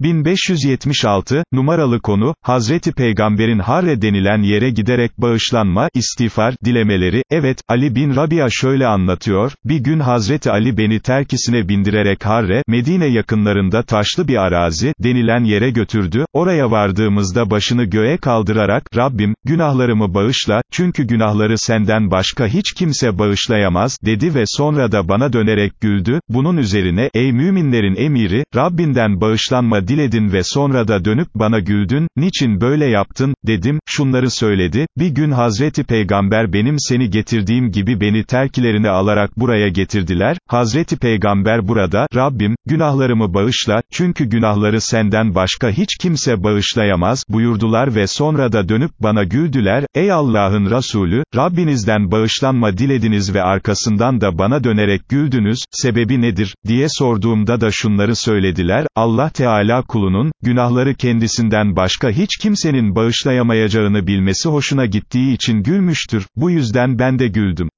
1576, numaralı konu, Hazreti Peygamberin Harre denilen yere giderek bağışlanma, istiğfar, dilemeleri, evet, Ali bin Rabia şöyle anlatıyor, bir gün Hazreti Ali beni terkisine bindirerek Harre, Medine yakınlarında taşlı bir arazi, denilen yere götürdü, oraya vardığımızda başını göğe kaldırarak, Rabbim, günahlarımı bağışla, çünkü günahları senden başka hiç kimse bağışlayamaz, dedi ve sonra da bana dönerek güldü, bunun üzerine, ey müminlerin emiri, Rabbinden bağışlanma diledin ve sonra da dönüp bana güldün, niçin böyle yaptın, dedim, şunları söyledi, bir gün Hazreti Peygamber benim seni getirdiğim gibi beni terkilerini alarak buraya getirdiler, Hazreti Peygamber burada, Rabbim, günahlarımı bağışla, çünkü günahları senden başka hiç kimse bağışlayamaz, buyurdular ve sonra da dönüp bana güldüler, ey Allah'ın Resulü, Rabbinizden bağışlanma dilediniz ve arkasından da bana dönerek güldünüz, sebebi nedir, diye sorduğumda da şunları söylediler, Allah Teala kulunun, günahları kendisinden başka hiç kimsenin bağışlayamayacağını bilmesi hoşuna gittiği için gülmüştür, bu yüzden ben de güldüm.